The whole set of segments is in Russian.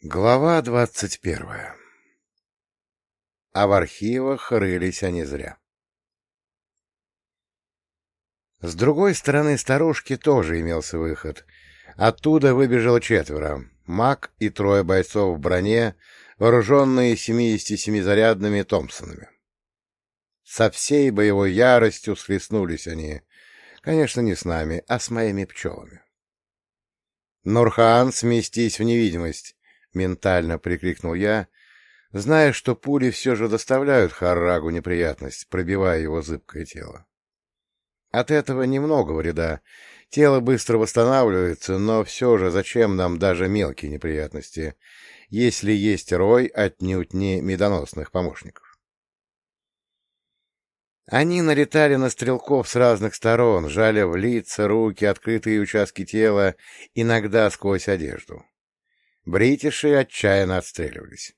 Глава двадцать первая А в архивах рылись они зря. С другой стороны старушки тоже имелся выход. Оттуда выбежало четверо. Маг и трое бойцов в броне, вооруженные 77-зарядными Томпсонами. Со всей боевой яростью схлестнулись они. Конечно, не с нами, а с моими пчелами. «Нурхан, сместись в невидимость!» — ментально прикрикнул я, зная, что пули все же доставляют Харрагу неприятность, пробивая его зыбкое тело. От этого немного вреда. Тело быстро восстанавливается, но все же зачем нам даже мелкие неприятности, если есть рой отнюдь не медоносных помощников? Они налетали на стрелков с разных сторон, жали в лица, руки, открытые участки тела, иногда сквозь одежду. Бритиши отчаянно отстреливались.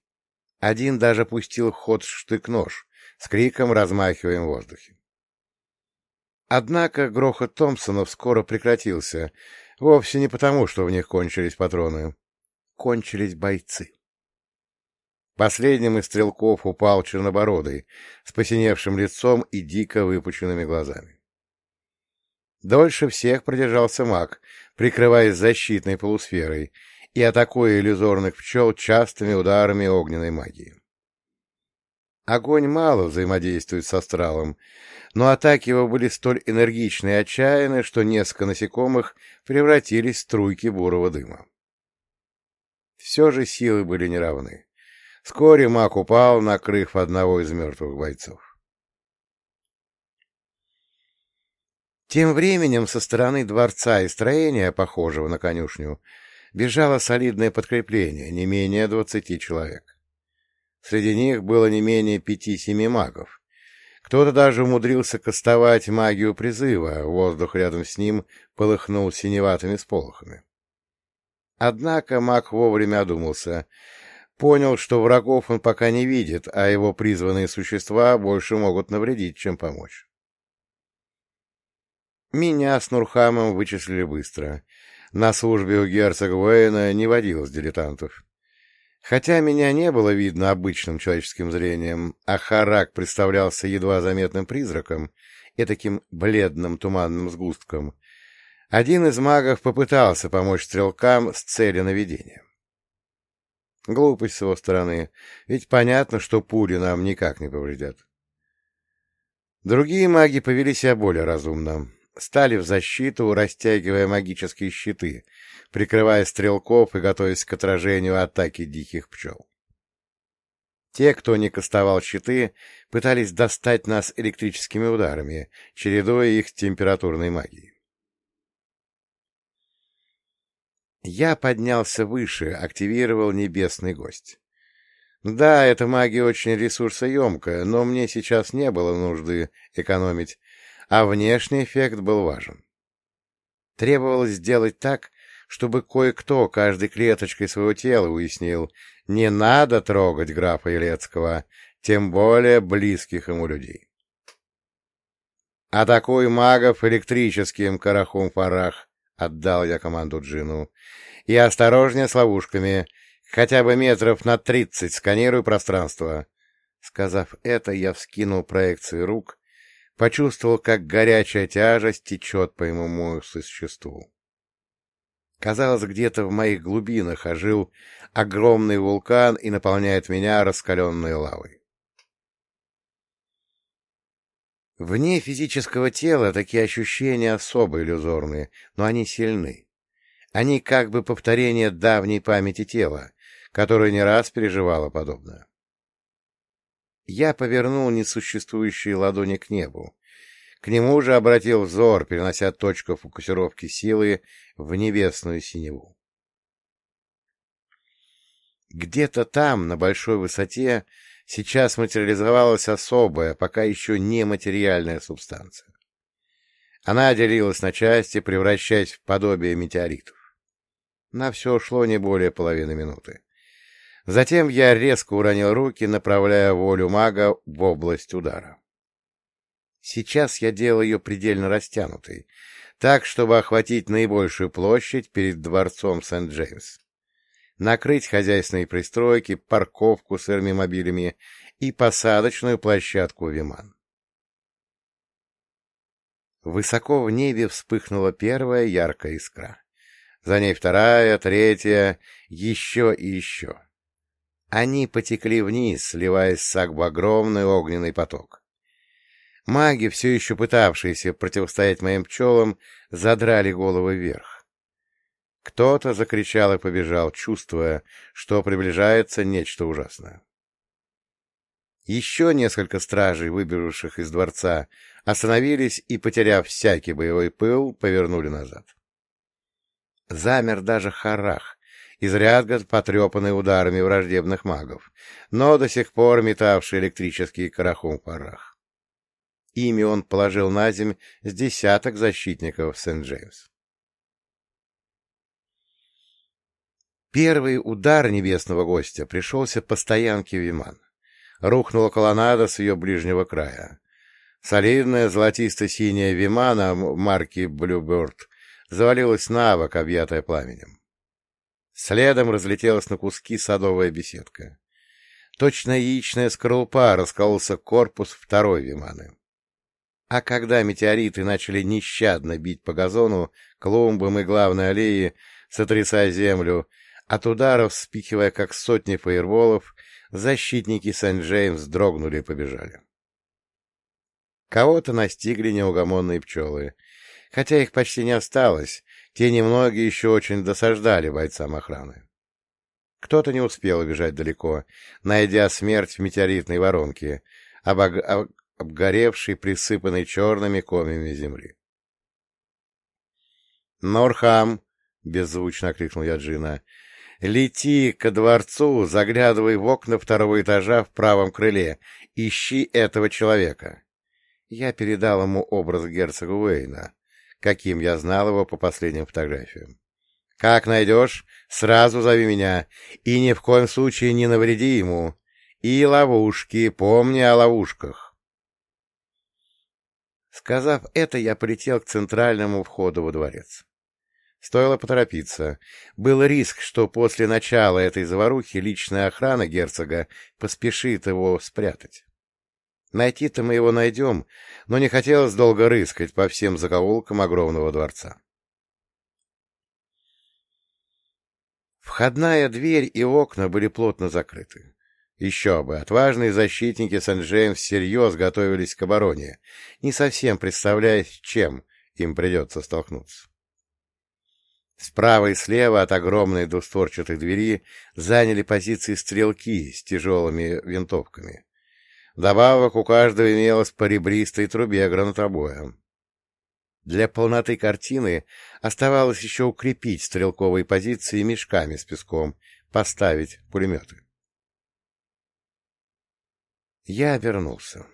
Один даже пустил ход штык-нож, с криком размахивая в воздухе. Однако грохот Томпсонов скоро прекратился, вовсе не потому, что в них кончились патроны. Кончились бойцы. Последним из стрелков упал чернобородый, с посиневшим лицом и дико выпученными глазами. Дольше всех продержался маг, прикрываясь защитной полусферой, и атакуя иллюзорных пчел частыми ударами огненной магии. Огонь мало взаимодействует с астралом, но атаки его были столь энергичны и отчаянны, что несколько насекомых превратились в струйки бурого дыма. Все же силы были неравны. Вскоре маг упал, накрыв одного из мертвых бойцов. Тем временем со стороны дворца и строения, похожего на конюшню, бежало солидное подкрепление, не менее двадцати человек. Среди них было не менее пяти-семи магов. Кто-то даже умудрился кастовать магию призыва, воздух рядом с ним полыхнул синеватыми сполохами. Однако маг вовремя одумался, понял, что врагов он пока не видит, а его призванные существа больше могут навредить, чем помочь. Меня с Нурхамом вычислили быстро — на службе у герцога Уэйна не водилось дилетантов. Хотя меня не было видно обычным человеческим зрением, а Харак представлялся едва заметным призраком и таким бледным туманным сгустком, один из магов попытался помочь стрелкам с целью наведения. Глупость с его стороны, ведь понятно, что пули нам никак не повредят. Другие маги повели себя более разумно стали в защиту, растягивая магические щиты, прикрывая стрелков и готовясь к отражению атаки диких пчел. Те, кто не кастовал щиты, пытались достать нас электрическими ударами, чередуя их с температурной магией. Я поднялся выше, активировал небесный гость. Да, эта магия очень ресурсоемкая, но мне сейчас не было нужды экономить, а внешний эффект был важен. Требовалось сделать так, чтобы кое-кто каждой клеточкой своего тела уяснил, не надо трогать графа Елецкого, тем более близких ему людей. «Атакуй магов электрическим карахум-фарах», — отдал я команду Джину, — «и осторожнее с ловушками, хотя бы метров на тридцать сканируй пространство». Сказав это, я вскинул проекции рук Почувствовал, как горячая тяжесть течет по моему существу. Казалось, где-то в моих глубинах ожил огромный вулкан и наполняет меня раскаленной лавой. Вне физического тела такие ощущения особо иллюзорные, но они сильны. Они как бы повторение давней памяти тела, которое не раз переживало подобное. Я повернул несуществующие ладони к небу. К нему же обратил взор, перенося точку фокусировки силы в небесную синеву. Где-то там, на большой высоте, сейчас материализовалась особая, пока еще не материальная субстанция. Она делилась на части, превращаясь в подобие метеоритов. На все ушло не более половины минуты. Затем я резко уронил руки, направляя волю мага в область удара. Сейчас я делал ее предельно растянутой, так, чтобы охватить наибольшую площадь перед дворцом Сент-Джеймс. накрыть хозяйственные пристройки, парковку с эрмимобилями и посадочную площадку Виман. Высоко в небе вспыхнула первая яркая искра. За ней вторая, третья, еще и еще. Они потекли вниз, сливаясь с в огромный огненный поток. Маги, все еще пытавшиеся противостоять моим пчелам, задрали головы вверх. Кто-то закричал и побежал, чувствуя, что приближается нечто ужасное. Еще несколько стражей, выбежавших из дворца, остановились и, потеряв всякий боевой пыл, повернули назад. Замер даже Харах, изрядно потрепанный ударами враждебных магов, но до сих пор метавший электрический карахум в парах. Ими он положил на земь с десяток защитников Сент-Джеймс. Первый удар небесного гостя пришелся по стоянке Виман. Рухнула колоннада с ее ближнего края. Солидная золотисто-синяя Вимана марки Bluebird завалилась на бок, объятая пламенем. Следом разлетелась на куски садовая беседка. Точно яичная скорлупа раскололся корпус второй Виманы. А когда метеориты начали нещадно бить по газону, клумбам и главной аллее, сотрясая землю, от ударов спихивая как сотни фаерволов, защитники Сент-Джеймс дрогнули и побежали. Кого-то настигли неугомонные пчелы. Хотя их почти не осталось, те немногие еще очень досаждали бойцам охраны. Кто-то не успел убежать далеко, найдя смерть в метеоритной воронке, обог... обгоревшей, присыпанной черными комьями земли. «Норхам!» — беззвучно крикнул я Джина. «Лети ко дворцу, заглядывай в окна второго этажа в правом крыле, ищи этого человека». Я передал ему образ герцога Уэйна, каким я знал его по последним фотографиям. «Как найдешь, сразу зови меня, и ни в коем случае не навреди ему. И ловушки, помни о ловушках». Сказав это, я полетел к центральному входу во дворец. Стоило поторопиться. Был риск, что после начала этой заварухи личная охрана герцога поспешит его спрятать. Найти-то мы его найдем, но не хотелось долго рыскать по всем закоулкам огромного дворца. Входная дверь и окна были плотно закрыты. Еще бы, отважные защитники Сен-Джеймс всерьез готовились к обороне, не совсем представляя, с чем им придется столкнуться. Справа и слева от огромной двустворчатой двери заняли позиции стрелки с тяжелыми винтовками. Добавок у каждого имелось по ребристой трубе гранатобоя. Для полноты картины оставалось еще укрепить стрелковые позиции мешками с песком, поставить пулеметы. Я обернулся.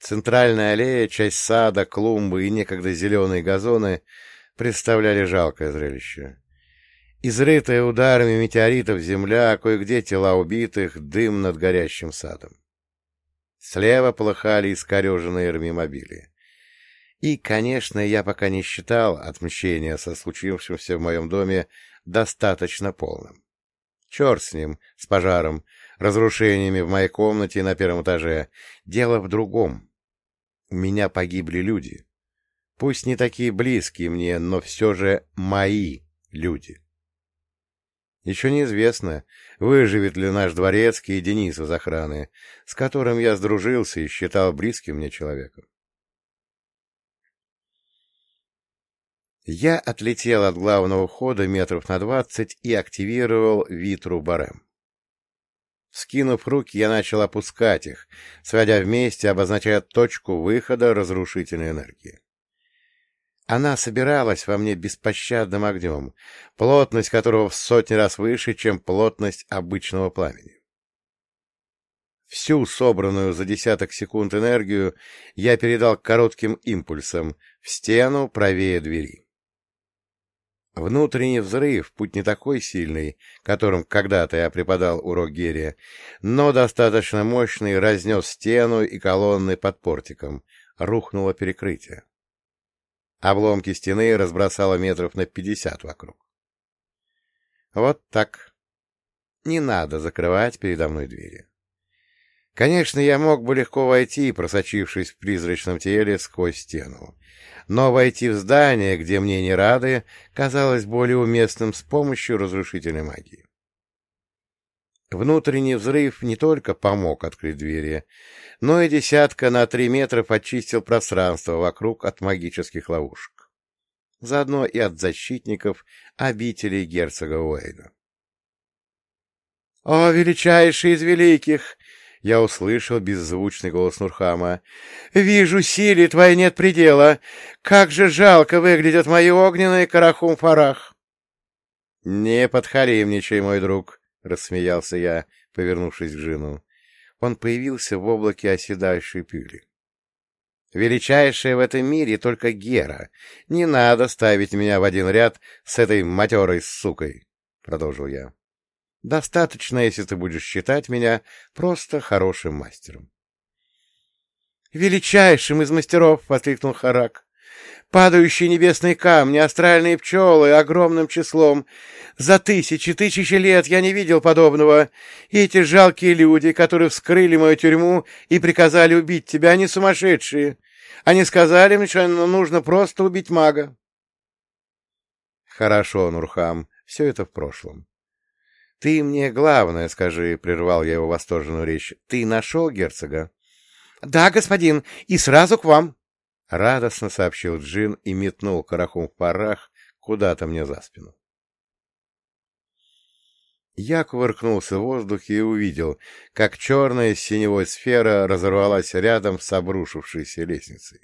Центральная аллея, часть сада, клумбы и некогда зеленые газоны представляли жалкое зрелище. Изрытая ударами метеоритов земля, кое-где тела убитых, дым над горящим садом. Слева полыхали искореженные эрмимобили. И, конечно, я пока не считал отмщения со случившимся в моем доме достаточно полным. Черт с ним, с пожаром, разрушениями в моей комнате на первом этаже. Дело в другом. У меня погибли люди. Пусть не такие близкие мне, но все же мои люди. Еще неизвестно, выживет ли наш дворецкий и Денис из охраны, с которым я сдружился и считал близким мне человеком. Я отлетел от главного входа метров на двадцать и активировал Витру Барем. Скинув руки, я начал опускать их, сводя вместе, обозначая точку выхода разрушительной энергии. Она собиралась во мне беспощадным огнем, плотность которого в сотни раз выше, чем плотность обычного пламени. Всю собранную за десяток секунд энергию я передал коротким импульсом в стену правее двери. Внутренний взрыв, путь не такой сильный, которым когда-то я преподал урок Герия, но достаточно мощный, разнес стену и колонны под портиком, рухнуло перекрытие. Обломки стены разбросало метров на пятьдесят вокруг. Вот так. Не надо закрывать передо мной двери. Конечно, я мог бы легко войти, просочившись в призрачном теле сквозь стену. Но войти в здание, где мне не рады, казалось более уместным с помощью разрушительной магии. Внутренний взрыв не только помог открыть двери, но и десятка на три метра очистил пространство вокруг от магических ловушек. Заодно и от защитников обителей герцога Уэйна. — О, величайший из великих! Я услышал беззвучный голос Нурхама. — Вижу, силе твоей нет предела. Как же жалко выглядят мои огненные карахум-фарах! — Не подхалимничай, мой друг! — рассмеялся я, повернувшись к Джину. Он появился в облаке оседающей пыли. «Величайшая в этом мире только Гера. Не надо ставить меня в один ряд с этой матерой сукой», — продолжил я. «Достаточно, если ты будешь считать меня просто хорошим мастером». «Величайшим из мастеров!» — воскликнул Харак. Падающие небесные камни, астральные пчелы огромным числом. За тысячи, тысячи лет я не видел подобного. И эти жалкие люди, которые вскрыли мою тюрьму и приказали убить тебя, они сумасшедшие. Они сказали мне, что нужно просто убить мага. Хорошо, Нурхам, все это в прошлом. Ты мне главное скажи, — прервал я его восторженную речь, — ты нашел герцога? — Да, господин, и сразу к вам. — радостно сообщил Джин и метнул карахум в парах куда-то мне за спину. Я кувыркнулся в воздухе и увидел, как черная синевой сфера разорвалась рядом с обрушившейся лестницей.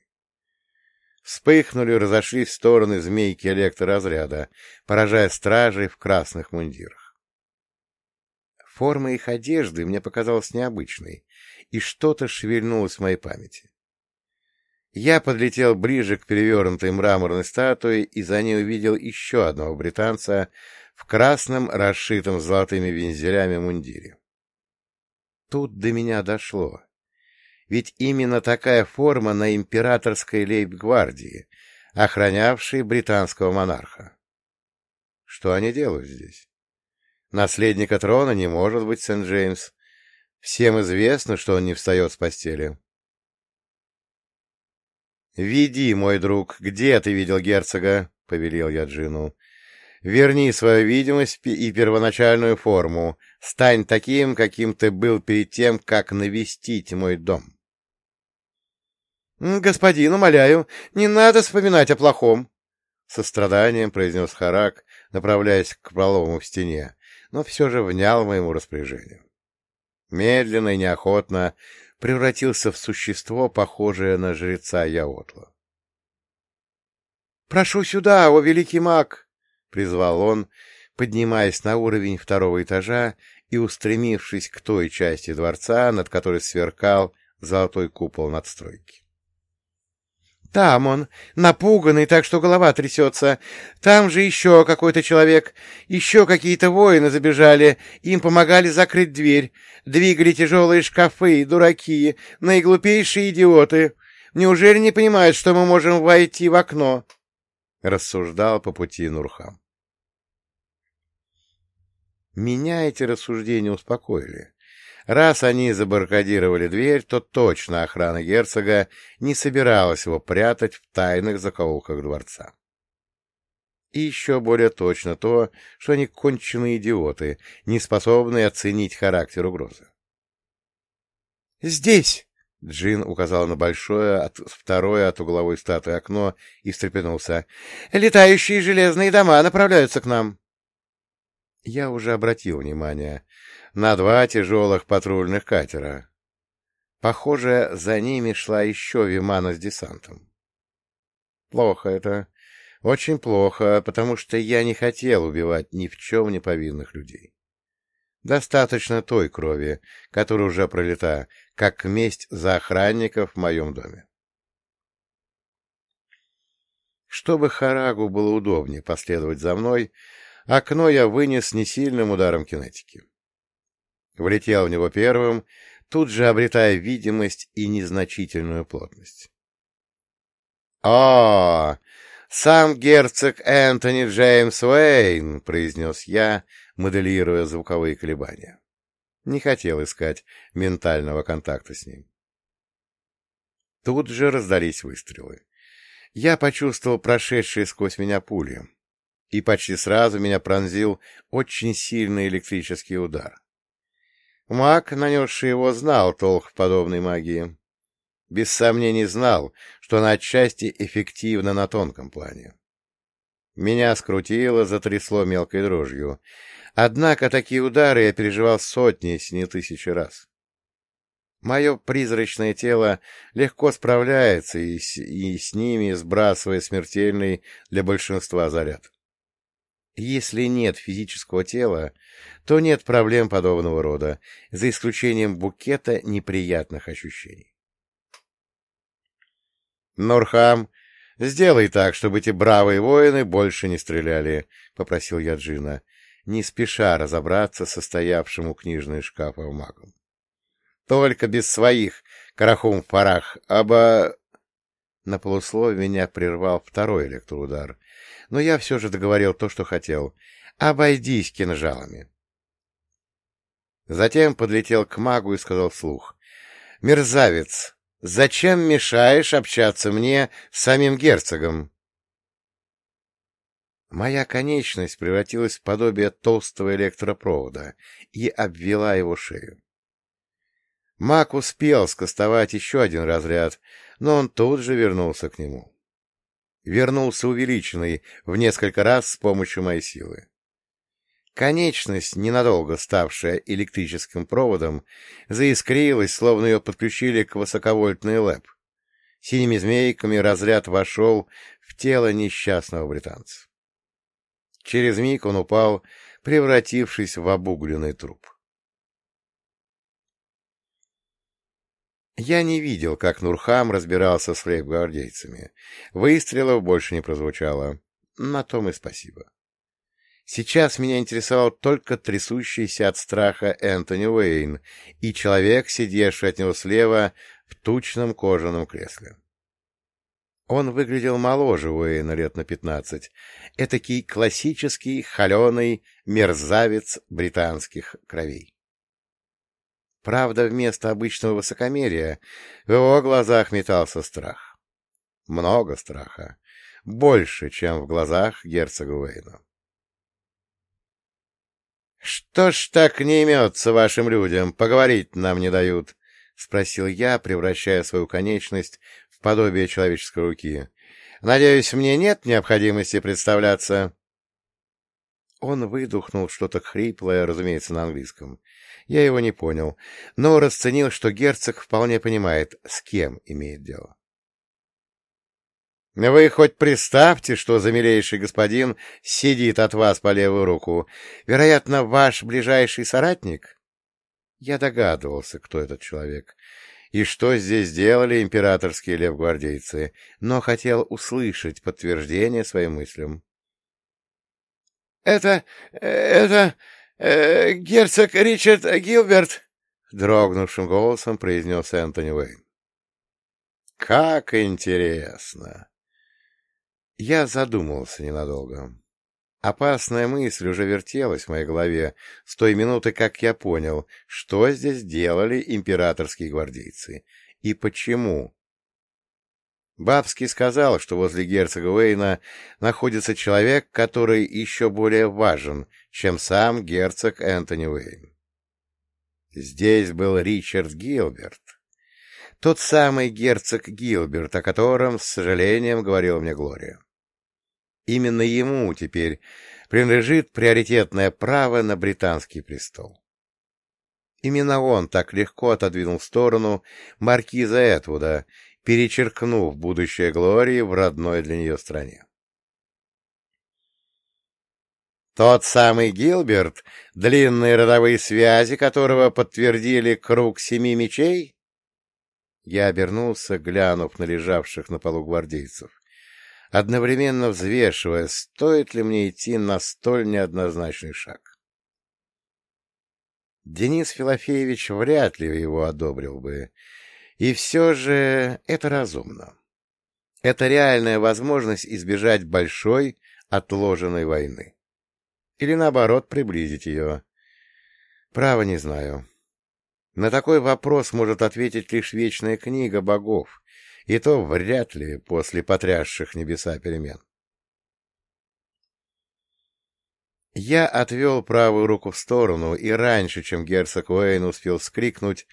Вспыхнули и разошлись в стороны змейки электроразряда, поражая стражей в красных мундирах. Форма их одежды мне показалась необычной, и что-то шевельнулось в моей памяти. Я подлетел ближе к перевернутой мраморной статуе и за ней увидел еще одного британца в красном, расшитом золотыми вензелями мундире. Тут до меня дошло. Ведь именно такая форма на императорской лейб-гвардии, охранявшей британского монарха. Что они делают здесь? Наследника трона не может быть Сент-Джеймс. Всем известно, что он не встает с постели. «Веди, мой друг, где ты видел герцога?» — повелел я Джину. «Верни свою видимость и первоначальную форму. Стань таким, каким ты был перед тем, как навестить мой дом». «Господин, умоляю, не надо вспоминать о плохом!» — со страданием произнес Харак, направляясь к пролому в стене, но все же внял моему распоряжению. Медленно и неохотно превратился в существо, похожее на жреца Яотла. «Прошу сюда, о великий маг!» — призвал он, поднимаясь на уровень второго этажа и устремившись к той части дворца, над которой сверкал золотой купол надстройки. Там он, напуганный, так что голова трясется. Там же еще какой-то человек. Еще какие-то воины забежали. Им помогали закрыть дверь. Двигали тяжелые шкафы, дураки, наиглупейшие идиоты. Неужели не понимают, что мы можем войти в окно? Рассуждал по пути Нурхам. Меня эти рассуждения успокоили. Раз они забаркадировали дверь, то точно охрана герцога не собиралась его прятать в тайных закоулках дворца. И еще более точно то, что они конченые идиоты, не способные оценить характер угрозы. «Здесь!» — Джин указал на большое, от, второе от угловой статуи окно и встрепенулся. «Летающие железные дома направляются к нам!» Я уже обратил внимание на два тяжелых патрульных катера. Похоже, за ними шла еще Вимана с десантом. Плохо это. Очень плохо, потому что я не хотел убивать ни в чем не повинных людей. Достаточно той крови, которая уже пролита, как месть за охранников в моем доме. Чтобы Харагу было удобнее последовать за мной, окно я вынес несильным ударом кинетики. Влетел в него первым, тут же обретая видимость и незначительную плотность. «О, сам герцог Энтони Джеймс Уэйн!» — произнес я, моделируя звуковые колебания. Не хотел искать ментального контакта с ним. Тут же раздались выстрелы. Я почувствовал прошедшие сквозь меня пули, и почти сразу меня пронзил очень сильный электрический удар. Маг, нанесший его, знал толк в подобной магии. Без сомнений знал, что она отчасти эффективна на тонком плане. Меня скрутило, затрясло мелкой дрожью. Однако такие удары я переживал сотни, если не тысячи раз. Мое призрачное тело легко справляется и с, и с ними, сбрасывая смертельный для большинства заряд. Если нет физического тела, то нет проблем подобного рода, за исключением букета неприятных ощущений. Норхам, сделай так, чтобы эти бравые воины больше не стреляли, — попросил я Джина, не спеша разобраться со стоявшим у книжной шкафа магом. — Только без своих, карахум в парах, оба... На полусловие меня прервал второй электроудар, но я все же договорил то, что хотел. «Обойдись кинжалами». Затем подлетел к магу и сказал вслух. «Мерзавец, зачем мешаешь общаться мне с самим герцогом?» Моя конечность превратилась в подобие толстого электропровода и обвела его шею. Маг успел скостовать еще один разряд, но он тут же вернулся к нему вернулся увеличенный в несколько раз с помощью моей силы. Конечность, ненадолго ставшая электрическим проводом, заискрилась, словно ее подключили к высоковольтной ЛЭП. Синими змейками разряд вошел в тело несчастного британца. Через миг он упал, превратившись в обугленный труп. Я не видел, как Нурхам разбирался с лейб-гвардейцами. Выстрелов больше не прозвучало. На том и спасибо. Сейчас меня интересовал только трясущийся от страха Энтони Уэйн и человек, сидевший от него слева в тучном кожаном кресле. Он выглядел моложе Уэйна лет на пятнадцать. Этакий классический, холеный мерзавец британских кровей. Правда, вместо обычного высокомерия в его глазах метался страх. Много страха. Больше, чем в глазах герцога Уэйна. — Что ж так не имется вашим людям? Поговорить нам не дают, — спросил я, превращая свою конечность в подобие человеческой руки. — Надеюсь, мне нет необходимости представляться? Он выдохнул что-то хриплое, разумеется, на английском. Я его не понял, но расценил, что герцог вполне понимает, с кем имеет дело. Вы хоть представьте, что замилейший господин сидит от вас по левую руку. Вероятно, ваш ближайший соратник? Я догадывался, кто этот человек и что здесь делали императорские левгвардейцы, но хотел услышать подтверждение своим мыслям. — Это... это... Э, герцог Ричард Гилберт, — дрогнувшим голосом произнес Энтони Уэйн. — Как интересно! Я задумался ненадолго. Опасная мысль уже вертелась в моей голове с той минуты, как я понял, что здесь делали императорские гвардейцы и почему Бабский сказал, что возле герцога Уэйна находится человек, который еще более важен, чем сам герцог Энтони Уэйн. Здесь был Ричард Гилберт. Тот самый герцог Гилберт, о котором, с сожалением, говорила мне Глория. Именно ему теперь принадлежит приоритетное право на британский престол. Именно он так легко отодвинул в сторону маркиза Этвуда перечеркнув будущее Глории в родной для нее стране. Тот самый Гилберт, длинные родовые связи которого подтвердили круг семи мечей? Я обернулся, глянув на лежавших на полу гвардейцев, одновременно взвешивая, стоит ли мне идти на столь неоднозначный шаг. Денис Филофеевич вряд ли его одобрил бы, и все же это разумно. Это реальная возможность избежать большой отложенной войны. Или, наоборот, приблизить ее? Право не знаю. На такой вопрос может ответить лишь вечная книга богов, и то вряд ли после потрясших небеса перемен. Я отвел правую руку в сторону, и раньше, чем герцог Уэйн успел вскрикнуть,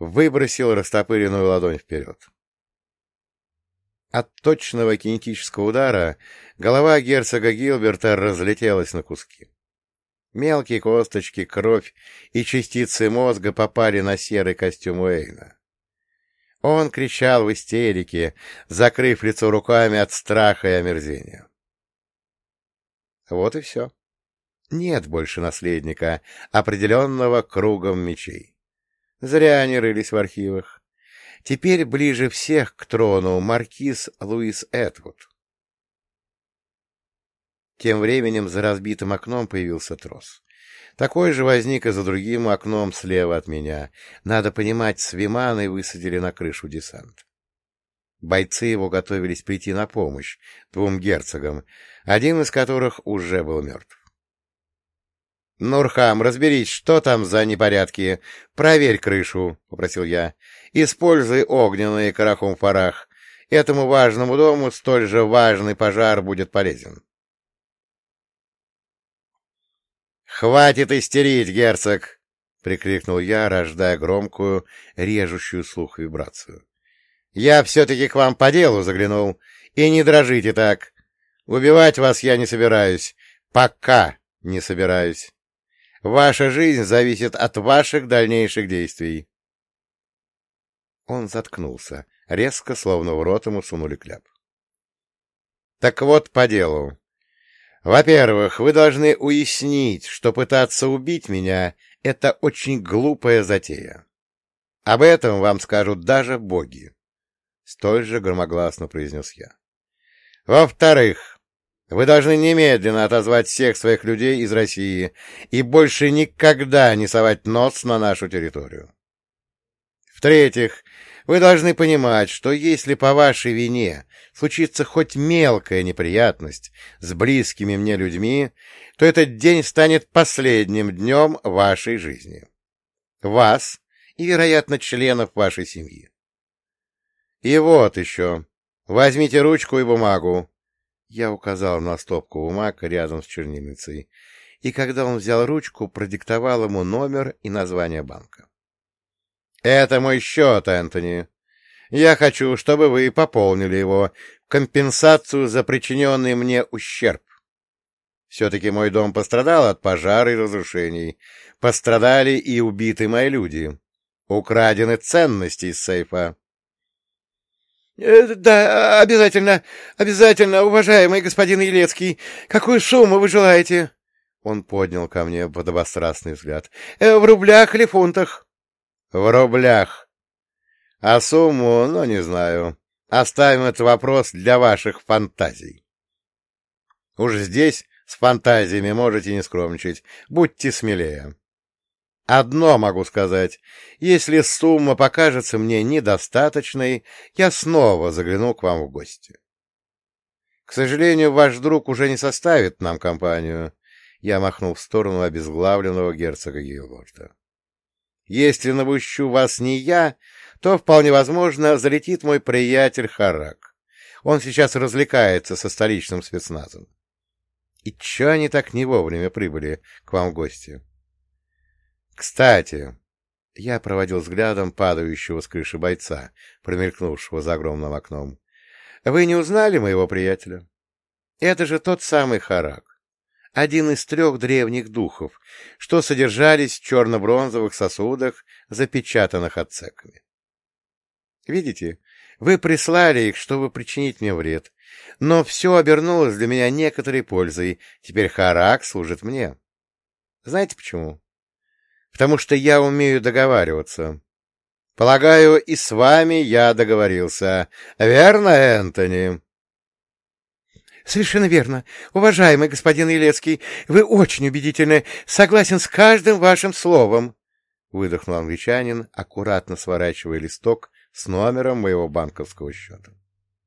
выбросил растопыренную ладонь вперед. От точного кинетического удара голова герцога Гилберта разлетелась на куски. Мелкие косточки, кровь и частицы мозга попали на серый костюм Уэйна. Он кричал в истерике, закрыв лицо руками от страха и омерзения. Вот и все. Нет больше наследника, определенного кругом мечей. Зря они рылись в архивах. Теперь ближе всех к трону маркиз Луис Этвуд. Тем временем за разбитым окном появился трос. Такой же возник и за другим окном слева от меня. Надо понимать, свиманы высадили на крышу десант. Бойцы его готовились прийти на помощь двум герцогам, один из которых уже был мертв. — Нурхам, разберись, что там за непорядки. Проверь крышу, — попросил я. — Используй огненные карахум-фарах. Этому важному дому столь же важный пожар будет полезен. — Хватит истерить, герцог! — прикрикнул я, рождая громкую, режущую слух вибрацию. — Я все-таки к вам по делу заглянул. И не дрожите так. Убивать вас я не собираюсь. Пока не собираюсь. Ваша жизнь зависит от ваших дальнейших действий. Он заткнулся, резко, словно в рот ему сунули кляп. Так вот, по делу. Во-первых, вы должны уяснить, что пытаться убить меня — это очень глупая затея. Об этом вам скажут даже боги. Столь же громогласно произнес я. Во-вторых, вы должны немедленно отозвать всех своих людей из России и больше никогда не совать нос на нашу территорию. В-третьих, вы должны понимать, что если по вашей вине случится хоть мелкая неприятность с близкими мне людьми, то этот день станет последним днем вашей жизни. Вас и, вероятно, членов вашей семьи. И вот еще. Возьмите ручку и бумагу. Я указал на стопку бумаг рядом с чернильницей, и когда он взял ручку, продиктовал ему номер и название банка. — Это мой счет, Энтони. Я хочу, чтобы вы пополнили его в компенсацию за причиненный мне ущерб. Все-таки мой дом пострадал от пожара и разрушений. Пострадали и убиты мои люди. Украдены ценности из сейфа. Э, — Да, обязательно, обязательно, уважаемый господин Елецкий. Какую сумму вы желаете? Он поднял ко мне подобострастный взгляд. Э, — В рублях или фунтах? — В рублях. А сумму, ну, не знаю. Оставим этот вопрос для ваших фантазий. Уж здесь с фантазиями можете не скромничать. Будьте смелее. Одно могу сказать. Если сумма покажется мне недостаточной, я снова загляну к вам в гости. К сожалению, ваш друг уже не составит нам компанию. Я махнул в сторону обезглавленного герцога Гилборта. Если навущу вас не я, то, вполне возможно, залетит мой приятель Харак. Он сейчас развлекается со столичным спецназом. И че они так не вовремя прибыли к вам в гости? Кстати, я проводил взглядом падающего с крыши бойца, промелькнувшего за огромным окном. Вы не узнали моего приятеля? Это же тот самый Харак, один из трех древних духов, что содержались в черно-бронзовых сосудах, запечатанных отцеками. Видите, вы прислали их, чтобы причинить мне вред, но все обернулось для меня некоторой пользой. Теперь Харак служит мне. Знаете почему? Потому что я умею договариваться. Полагаю, и с вами я договорился. Верно, Энтони? — Совершенно верно. Уважаемый господин Елецкий, вы очень убедительны. Согласен с каждым вашим словом. — выдохнул англичанин, аккуратно сворачивая листок с номером моего банковского счета.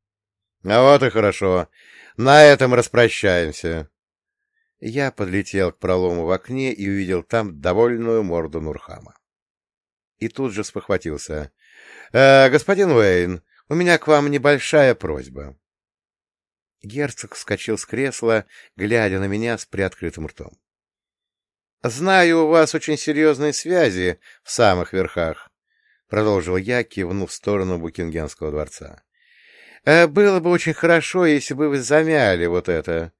— А вот и хорошо. На этом распрощаемся. Я подлетел к пролому в окне и увидел там довольную морду Нурхама. И тут же спохватился. «Э, — Господин Уэйн, у меня к вам небольшая просьба. Герцог вскочил с кресла, глядя на меня с приоткрытым ртом. — Знаю, у вас очень серьезные связи в самых верхах, — продолжил я, кивнув в сторону Букингемского дворца. «Э, — Было бы очень хорошо, если бы вы замяли вот это.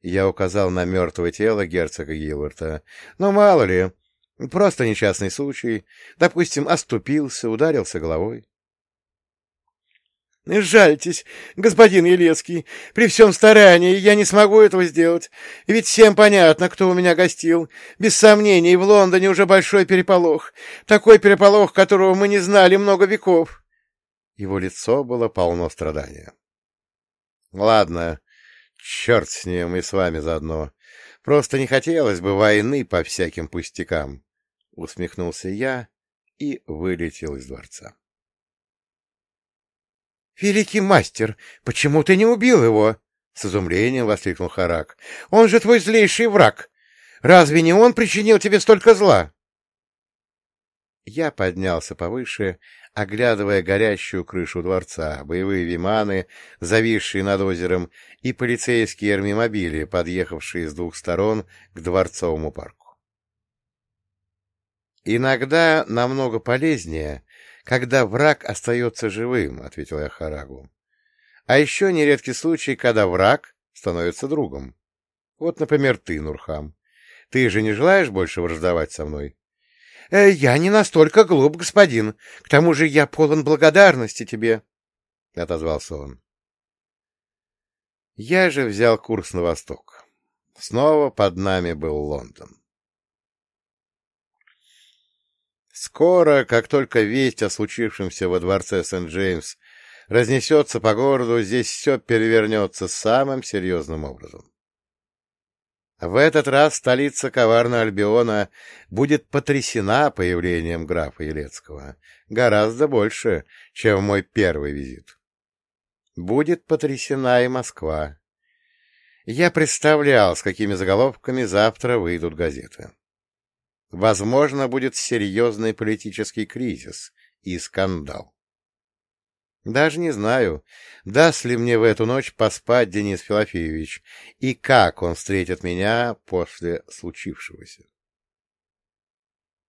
Я указал на мертвое тело герцога Гилберта. Но мало ли, просто несчастный случай. Допустим, оступился, ударился головой. «Жальтесь, господин Елецкий, при всем старании я не смогу этого сделать, ведь всем понятно, кто у меня гостил. Без сомнений, в Лондоне уже большой переполох, такой переполох, которого мы не знали много веков». Его лицо было полно страдания. «Ладно, черт с ним и с вами заодно. Просто не хотелось бы войны по всяким пустякам», — усмехнулся я и вылетел из дворца. «Великий мастер, почему ты не убил его?» — с изумлением воскликнул Харак. «Он же твой злейший враг! Разве не он причинил тебе столько зла?» Я поднялся повыше, оглядывая горящую крышу дворца, боевые виманы, зависшие над озером, и полицейские армимобили, подъехавшие с двух сторон к дворцовому парку. Иногда намного полезнее когда враг остается живым, — ответил я Харагу. А еще нередки случаи, когда враг становится другом. Вот, например, ты, Нурхам. Ты же не желаешь больше враждовать со мной? Э, — Я не настолько глуп, господин. К тому же я полон благодарности тебе, — отозвался он. Я же взял курс на восток. Снова под нами был Лондон. Скоро, как только весть о случившемся во дворце Сент-Джеймс разнесется по городу, здесь все перевернется самым серьезным образом. В этот раз столица коварного Альбиона будет потрясена появлением графа Елецкого гораздо больше, чем мой первый визит. Будет потрясена и Москва. Я представлял, с какими заголовками завтра выйдут газеты. Возможно, будет серьезный политический кризис и скандал. Даже не знаю, даст ли мне в эту ночь поспать Денис Филофеевич и как он встретит меня после случившегося.